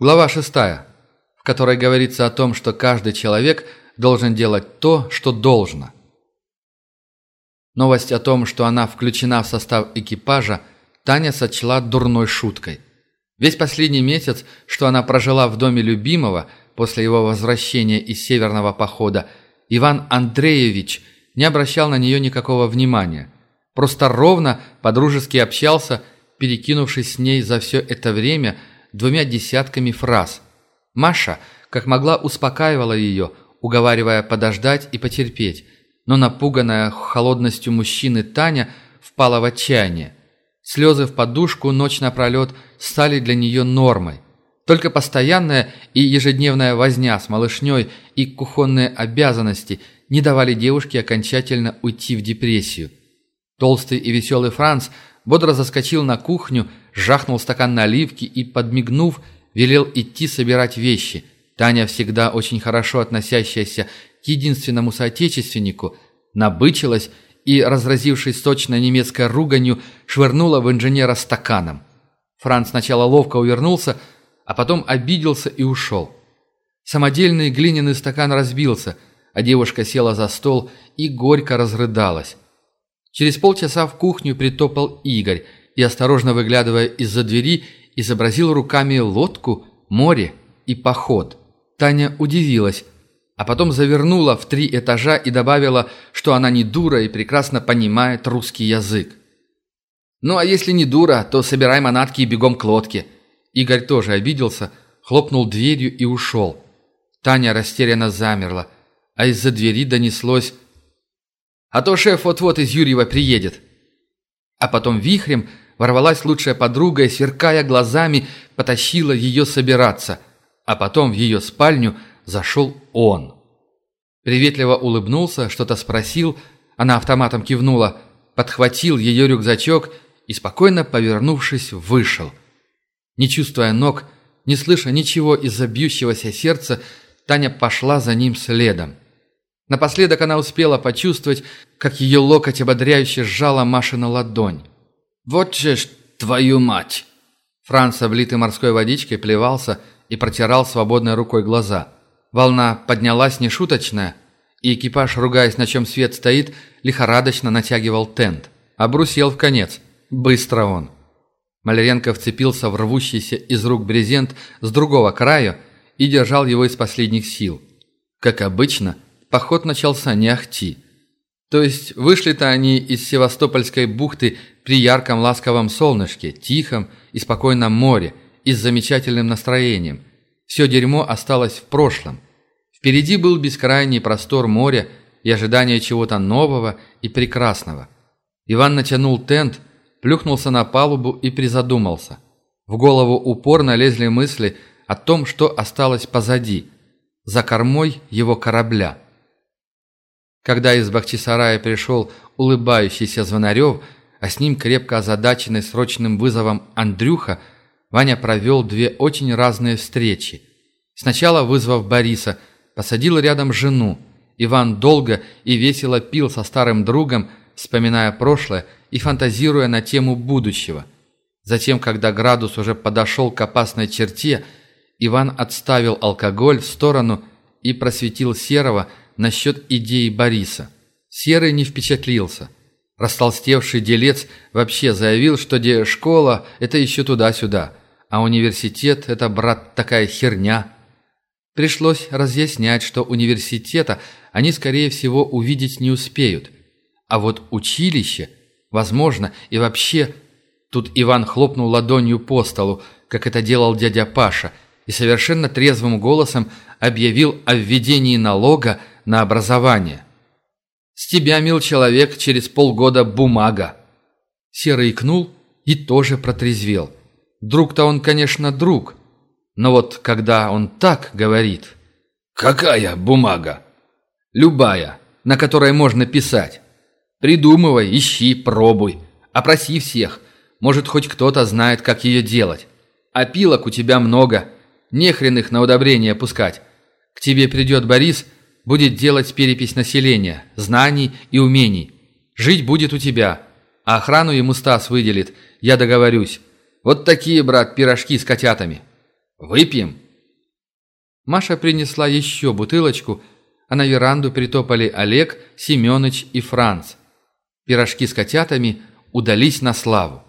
Глава шестая, в которой говорится о том, что каждый человек должен делать то, что должно. Новость о том, что она включена в состав экипажа, Таня сочла дурной шуткой. Весь последний месяц, что она прожила в доме любимого после его возвращения из северного похода, Иван Андреевич не обращал на нее никакого внимания. Просто ровно подружески общался, перекинувшись с ней за все это время двумя десятками фраз. Маша, как могла, успокаивала ее, уговаривая подождать и потерпеть, но напуганная холодностью мужчины Таня впала в отчаяние. Слезы в подушку ночь напролет стали для нее нормой. Только постоянная и ежедневная возня с малышней и кухонные обязанности не давали девушке окончательно уйти в депрессию. Толстый и веселый Франц бодро заскочил на кухню, жахнул стакан наливки и, подмигнув, велел идти собирать вещи. Таня, всегда очень хорошо относящаяся к единственному соотечественнику, набычилась и, разразившись сочной немецкой руганью, швырнула в инженера стаканом. Франц сначала ловко увернулся, а потом обиделся и ушел. Самодельный глиняный стакан разбился, а девушка села за стол и горько разрыдалась. Через полчаса в кухню притопал Игорь и, осторожно выглядывая из-за двери, изобразил руками лодку, море и поход. Таня удивилась, а потом завернула в три этажа и добавила, что она не дура и прекрасно понимает русский язык. «Ну а если не дура, то собирай манатки и бегом к лодке». Игорь тоже обиделся, хлопнул дверью и ушел. Таня растерянно замерла, а из-за двери донеслось «А то шеф вот-вот из Юрьева приедет». А потом вихрем ворвалась лучшая подруга и, сверкая глазами, потащила ее собираться, а потом в ее спальню – зашел он. Приветливо улыбнулся, что-то спросил, она автоматом кивнула, подхватил ее рюкзачок и, спокойно повернувшись, вышел. Не чувствуя ног, не слыша ничего из-за бьющегося сердца, Таня пошла за ним следом. Напоследок она успела почувствовать, как ее локоть ободряюще сжала Машина ладонь. «Вот же ж твою мать!» Франц, облитый морской водичкой, плевался и протирал свободной рукой глаза – Волна поднялась нешуточная, и экипаж, ругаясь, на чем свет стоит, лихорадочно натягивал тент. Обрусел в конец. Быстро он. Маляренко вцепился в рвущийся из рук брезент с другого края и держал его из последних сил. Как обычно, поход начался не ахти. То есть вышли-то они из Севастопольской бухты при ярком ласковом солнышке, тихом и спокойном море и с замечательным настроением – все дерьмо осталось в прошлом. Впереди был бескрайний простор моря и ожидание чего-то нового и прекрасного. Иван натянул тент, плюхнулся на палубу и призадумался. В голову упорно лезли мысли о том, что осталось позади, за кормой его корабля. Когда из Бахчисарая пришел улыбающийся Звонарев, а с ним крепко озадаченный срочным вызовом Андрюха – Ваня провел две очень разные встречи. Сначала, вызвав Бориса, посадил рядом жену. Иван долго и весело пил со старым другом, вспоминая прошлое и фантазируя на тему будущего. Затем, когда градус уже подошел к опасной черте, Иван отставил алкоголь в сторону и просветил Серого насчет идеи Бориса. Серый не впечатлился. Растолстевший делец вообще заявил, что де школа – это еще туда-сюда – а университет – это, брат, такая херня. Пришлось разъяснять, что университета они, скорее всего, увидеть не успеют. А вот училище, возможно, и вообще... Тут Иван хлопнул ладонью по столу, как это делал дядя Паша, и совершенно трезвым голосом объявил о введении налога на образование. «С тебя, мил человек, через полгода бумага!» Серый икнул и тоже протрезвел – Друг-то он, конечно, друг. Но вот когда он так говорит... «Какая бумага?» «Любая, на которой можно писать. Придумывай, ищи, пробуй. Опроси всех. Может, хоть кто-то знает, как ее делать. Опилок у тебя много. Не хрен их на удобрение пускать. К тебе придет Борис, будет делать перепись населения, знаний и умений. Жить будет у тебя. А охрану ему Стас выделит, я договорюсь. Вот такие, брат, пирожки с котятами. Выпьем?» Маша принесла еще бутылочку, а на веранду притопали Олег, Семенович и Франц. Пирожки с котятами удались на славу.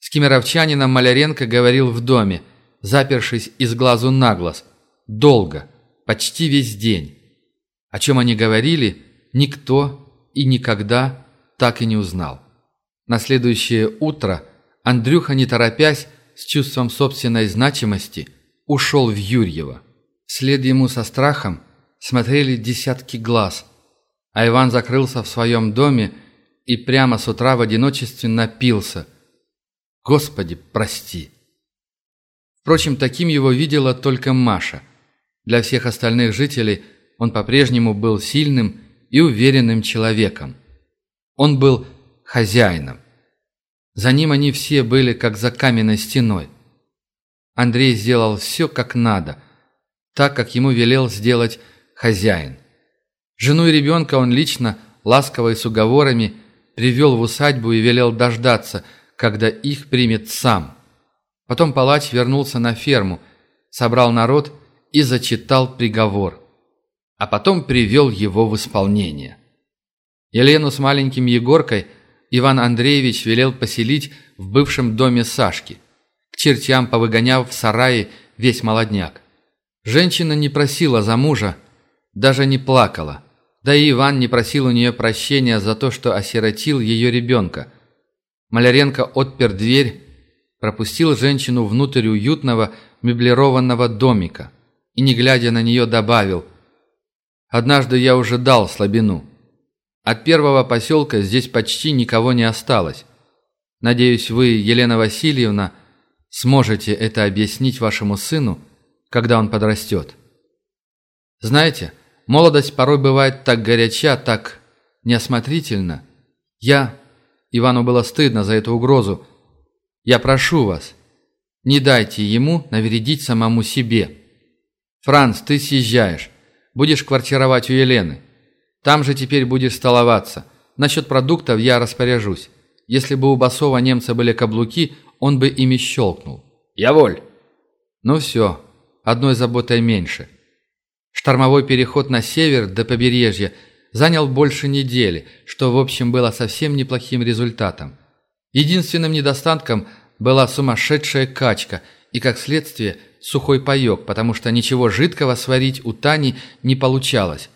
С кемеровчанином Маляренко говорил в доме, запершись из глазу на глаз. Долго, почти весь день. О чем они говорили, никто и никогда так и не узнал. На следующее утро Андрюха, не торопясь, с чувством собственной значимости, ушел в Юрьево. Вслед ему со страхом смотрели десятки глаз, а Иван закрылся в своем доме и прямо с утра в одиночестве напился. Господи, прости! Впрочем, таким его видела только Маша. Для всех остальных жителей он по-прежнему был сильным и уверенным человеком. Он был хозяином. За ним они все были как за каменной стеной. Андрей сделал все как надо, так, как ему велел сделать хозяин. Жену и ребенка он лично, ласково и с уговорами, привел в усадьбу и велел дождаться, когда их примет сам. Потом палач вернулся на ферму, собрал народ и зачитал приговор. А потом привел его в исполнение. Елену с маленьким Егоркой – Иван Андреевич велел поселить в бывшем доме Сашки, к чертям повыгоняв в сарае весь молодняк. Женщина не просила за мужа, даже не плакала. Да и Иван не просил у нее прощения за то, что осиротил ее ребенка. Маляренко отпер дверь, пропустил женщину внутрь уютного меблированного домика и, не глядя на нее, добавил «Однажды я уже дал слабину». От первого поселка здесь почти никого не осталось. Надеюсь, вы, Елена Васильевна, сможете это объяснить вашему сыну, когда он подрастет. Знаете, молодость порой бывает так горяча, так неосмотрительна. Я... Ивану было стыдно за эту угрозу. Я прошу вас, не дайте ему навредить самому себе. Франц, ты съезжаешь. Будешь квартировать у Елены. Там же теперь будешь столоваться. Насчет продуктов я распоряжусь. Если бы у Басова немца были каблуки, он бы ими щелкнул. Я воль. Ну все, одной заботой меньше. Штормовой переход на север до побережья занял больше недели, что в общем было совсем неплохим результатом. Единственным недостатком была сумасшедшая качка и, как следствие, сухой паек, потому что ничего жидкого сварить у Тани не получалось.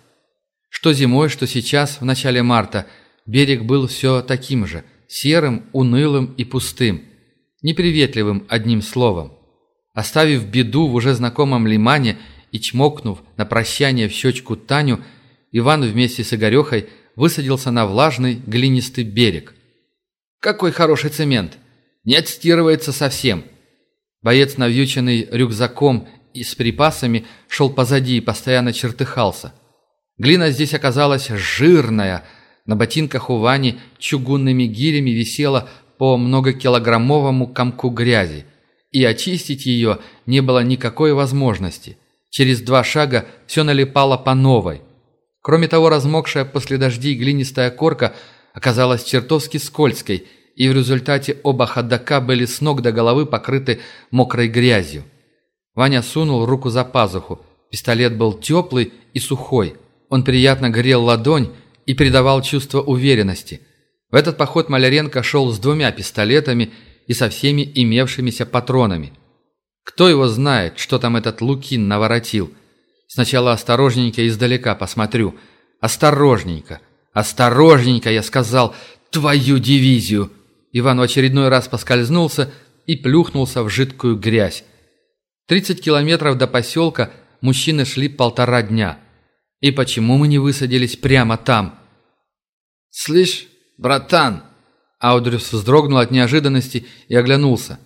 Что зимой, что сейчас, в начале марта, берег был все таким же, серым, унылым и пустым, неприветливым одним словом. Оставив беду в уже знакомом лимане и чмокнув на прощание в щечку Таню, Иван вместе с Игорехой высадился на влажный глинистый берег. «Какой хороший цемент! Не отстирывается совсем!» Боец, навьюченный рюкзаком и с припасами, шел позади и постоянно чертыхался – Глина здесь оказалась жирная. На ботинках у Вани чугунными гирями висела по многокилограммовому комку грязи. И очистить ее не было никакой возможности. Через два шага все налипало по новой. Кроме того, размокшая после дождей глинистая корка оказалась чертовски скользкой, и в результате оба ходока были с ног до головы покрыты мокрой грязью. Ваня сунул руку за пазуху. Пистолет был теплый и сухой. Он приятно грел ладонь и придавал чувство уверенности. В этот поход Маляренко шел с двумя пистолетами и со всеми имевшимися патронами. Кто его знает, что там этот Лукин наворотил? Сначала осторожненько издалека посмотрю. Осторожненько, осторожненько, я сказал, твою дивизию. Иван в очередной раз поскользнулся и плюхнулся в жидкую грязь. Тридцать километров до поселка мужчины шли полтора дня – и почему мы не высадились прямо там? «Слышь, братан!» Аудрюс вздрогнул от неожиданности и оглянулся.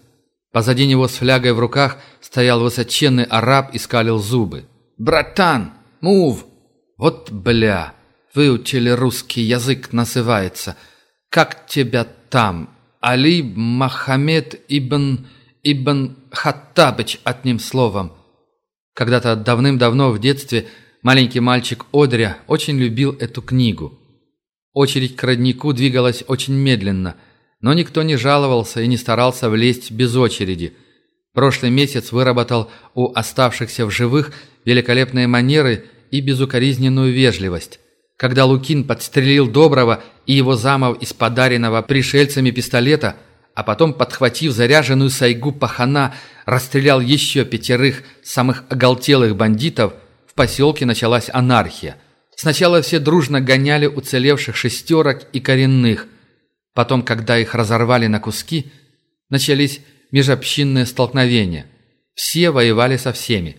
Позади него с флягой в руках стоял высоченный араб и скалил зубы. «Братан! Мув! Вот бля! Выучили русский язык, называется. Как тебя там? Али Махамед ибн... ибн Хаттабыч, одним словом». Когда-то давным-давно в детстве Маленький мальчик Одря очень любил эту книгу. Очередь к роднику двигалась очень медленно, но никто не жаловался и не старался влезть без очереди. Прошлый месяц выработал у оставшихся в живых великолепные манеры и безукоризненную вежливость. Когда Лукин подстрелил Доброго и его замов из подаренного пришельцами пистолета, а потом, подхватив заряженную сайгу пахана, расстрелял еще пятерых самых оголтелых бандитов, в поселке началась анархия. Сначала все дружно гоняли уцелевших шестерок и коренных. Потом, когда их разорвали на куски, начались межобщинные столкновения. Все воевали со всеми.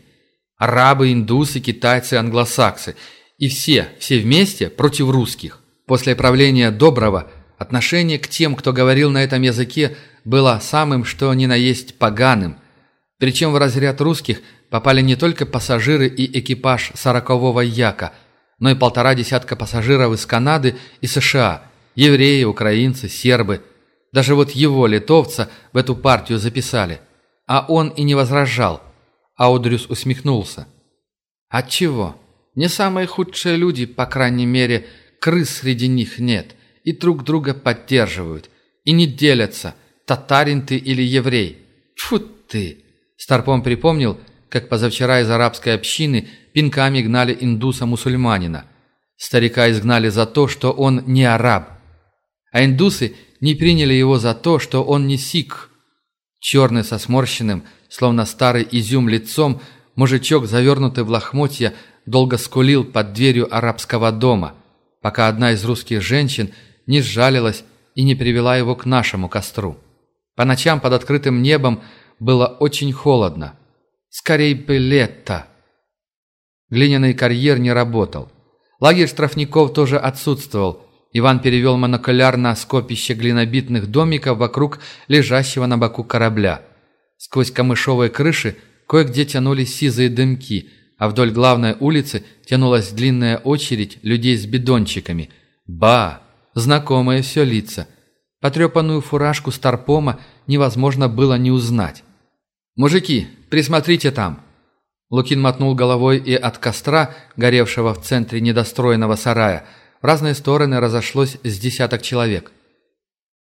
Арабы, индусы, китайцы, англосаксы. И все, все вместе против русских. После правления Доброго отношение к тем, кто говорил на этом языке, было самым что ни на есть поганым. Причем в разряд русских попали не только пассажиры и экипаж сорокового Яка, но и полтора десятка пассажиров из Канады и США, евреи, украинцы, сербы. Даже вот его, литовца, в эту партию записали. А он и не возражал. Аудрюс усмехнулся. «Отчего? Не самые худшие люди, по крайней мере, крыс среди них нет, и друг друга поддерживают, и не делятся, татарин ты или еврей. Тьфу ты!» Старпом припомнил, как позавчера из арабской общины пинками гнали индуса-мусульманина. Старика изгнали за то, что он не араб. А индусы не приняли его за то, что он не сик. Черный со сморщенным, словно старый изюм лицом, мужичок, завернутый в лохмотья, долго скулил под дверью арабского дома, пока одна из русских женщин не сжалилась и не привела его к нашему костру. По ночам под открытым небом было очень холодно. Скорей бы лето. Глиняный карьер не работал. Лагерь штрафников тоже отсутствовал. Иван перевел монокуляр на скопище глинобитных домиков вокруг лежащего на боку корабля. Сквозь камышовые крыши кое-где тянулись сизые дымки, а вдоль главной улицы тянулась длинная очередь людей с бидончиками. Ба! Знакомые все лица. Потрепанную фуражку Старпома невозможно было не узнать. «Мужики, присмотрите там!» Лукин мотнул головой и от костра, горевшего в центре недостроенного сарая, в разные стороны разошлось с десяток человек.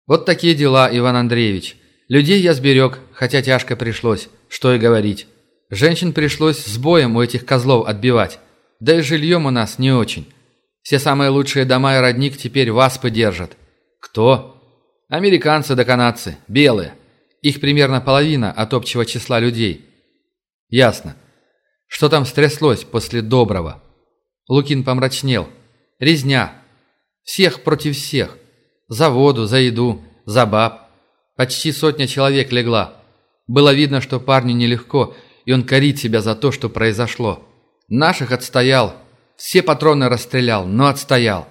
«Вот такие дела, Иван Андреевич. Людей я сберег, хотя тяжко пришлось, что и говорить. Женщин пришлось с боем у этих козлов отбивать. Да и жильем у нас не очень. Все самые лучшие дома и родник теперь вас подержат. Кто? Американцы да канадцы, белые. Их примерно половина от общего числа людей. Ясно. Что там стряслось после доброго? Лукин помрачнел. Резня. Всех против всех. За воду, за еду, за баб. Почти сотня человек легла. Было видно, что парню нелегко, и он корит себя за то, что произошло. Наших отстоял. Все патроны расстрелял, но отстоял.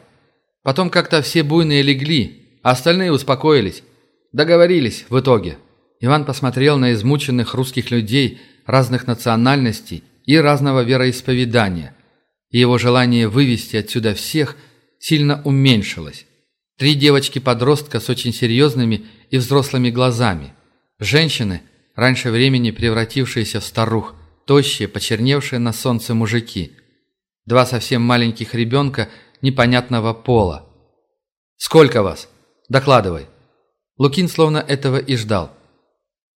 Потом как-то все буйные легли, а остальные успокоились. Договорились в итоге. Иван посмотрел на измученных русских людей разных национальностей и разного вероисповедания. И его желание вывести отсюда всех сильно уменьшилось. Три девочки-подростка с очень серьезными и взрослыми глазами. Женщины, раньше времени превратившиеся в старух, тощие, почерневшие на солнце мужики. Два совсем маленьких ребенка непонятного пола. «Сколько вас? Докладывай». Лукин словно этого и ждал.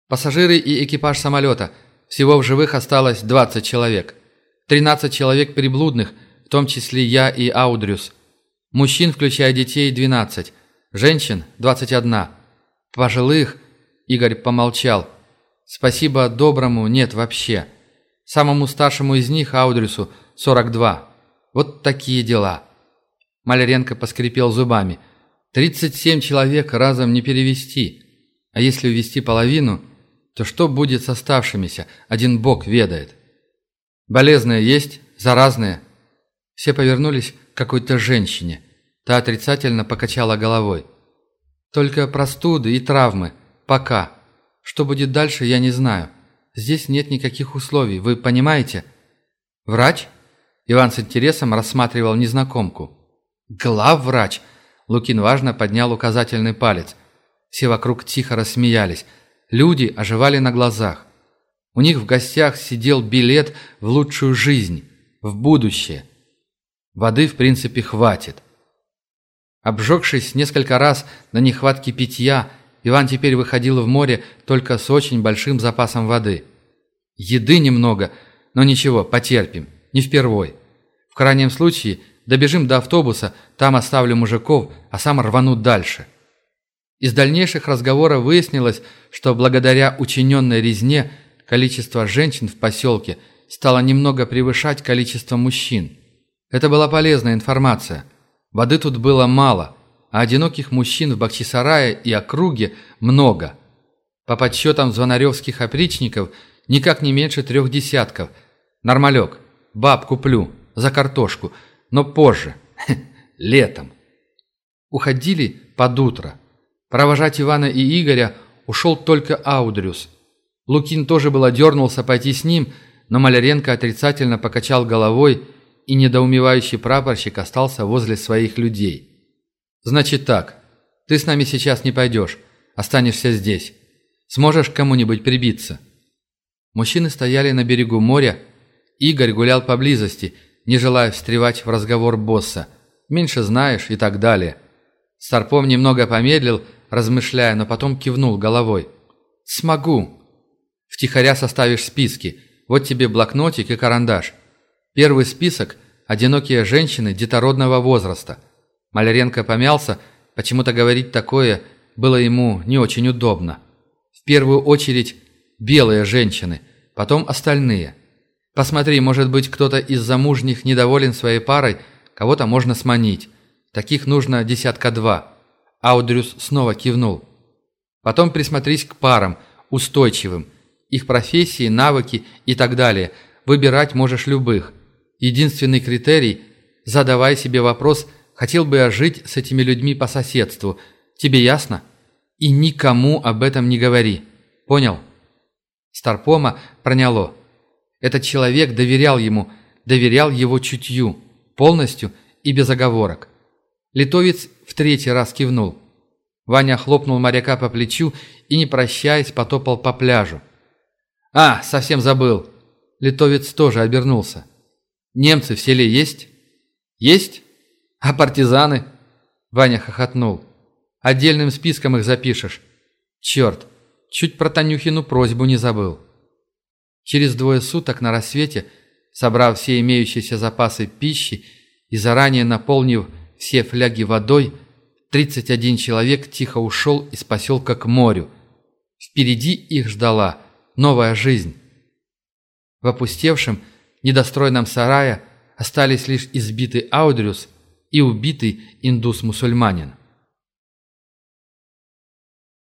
«Пассажиры и экипаж самолета. Всего в живых осталось 20 человек. 13 человек приблудных, в том числе я и Аудрюс. Мужчин, включая детей, 12. Женщин – 21. Пожилых, Игорь помолчал. Спасибо доброму нет вообще. Самому старшему из них, Аудрюсу, 42. Вот такие дела. Маляренко поскрипел зубами. 37 человек разом не перевести. А если увести половину, то что будет с оставшимися, один бог ведает. Болезные есть, заразные. Все повернулись к какой-то женщине. Та отрицательно покачала головой. Только простуды и травмы. Пока. Что будет дальше, я не знаю. Здесь нет никаких условий, вы понимаете? Врач? Иван с интересом рассматривал незнакомку. Главврач. Лукин важно поднял указательный палец. Все вокруг тихо рассмеялись. Люди оживали на глазах. У них в гостях сидел билет в лучшую жизнь, в будущее. Воды, в принципе, хватит. Обжегшись несколько раз на нехватке питья, Иван теперь выходил в море только с очень большим запасом воды. Еды немного, но ничего, потерпим, не впервой. В крайнем случае, добежим до автобуса, там оставлю мужиков, а сам рвану дальше. Из дальнейших разговоров выяснилось, что благодаря учиненной резне количество женщин в поселке стало немного превышать количество мужчин. Это была полезная информация. Воды тут было мало, а одиноких мужчин в Бахчисарае и округе много. По подсчетам звонаревских опричников, никак не меньше трех десятков. Нормалек, баб куплю, за картошку, но позже, летом. Уходили под утро. Провожать Ивана и Игоря ушел только Аудрюс. Лукин тоже было дернулся пойти с ним, но Маляренко отрицательно покачал головой, и недоумевающий прапорщик остался возле своих людей. «Значит так, ты с нами сейчас не пойдешь, останешься здесь. Сможешь кому-нибудь прибиться?» Мужчины стояли на берегу моря, Игорь гулял поблизости, не желая встревать в разговор босса. «Меньше знаешь» и так далее. Старпом немного помедлил, размышляя, но потом кивнул головой. «Смогу. Втихаря составишь списки. Вот тебе блокнотик и карандаш. Первый список – одинокие женщины детородного возраста. Маляренко помялся, почему-то говорить такое было ему не очень удобно. В первую очередь белые женщины, потом остальные. Посмотри, может быть, кто-то из замужних недоволен своей парой, кого-то можно сманить. Таких нужно десятка два. Аудрюс снова кивнул. Потом присмотрись к парам, устойчивым. Их профессии, навыки и так далее. Выбирать можешь любых. Единственный критерий – задавай себе вопрос, хотел бы я жить с этими людьми по соседству. Тебе ясно? И никому об этом не говори. Понял? Старпома проняло. Этот человек доверял ему, доверял его чутью, полностью и без оговорок. Литовец в третий раз кивнул. Ваня хлопнул моряка по плечу и, не прощаясь, потопал по пляжу. «А, совсем забыл!» Литовец тоже обернулся. Немцы в селе есть? Есть? А партизаны? Ваня хохотнул. Отдельным списком их запишешь. Черт, чуть про Танюхину просьбу не забыл. Через двое суток на рассвете, собрав все имеющиеся запасы пищи и заранее наполнив все фляги водой, 31 человек тихо ушел из поселка к морю. Впереди их ждала новая жизнь. В опустевшем, недостроенном сарае остались лишь избитый Аудрюс и убитый индус-мусульманин.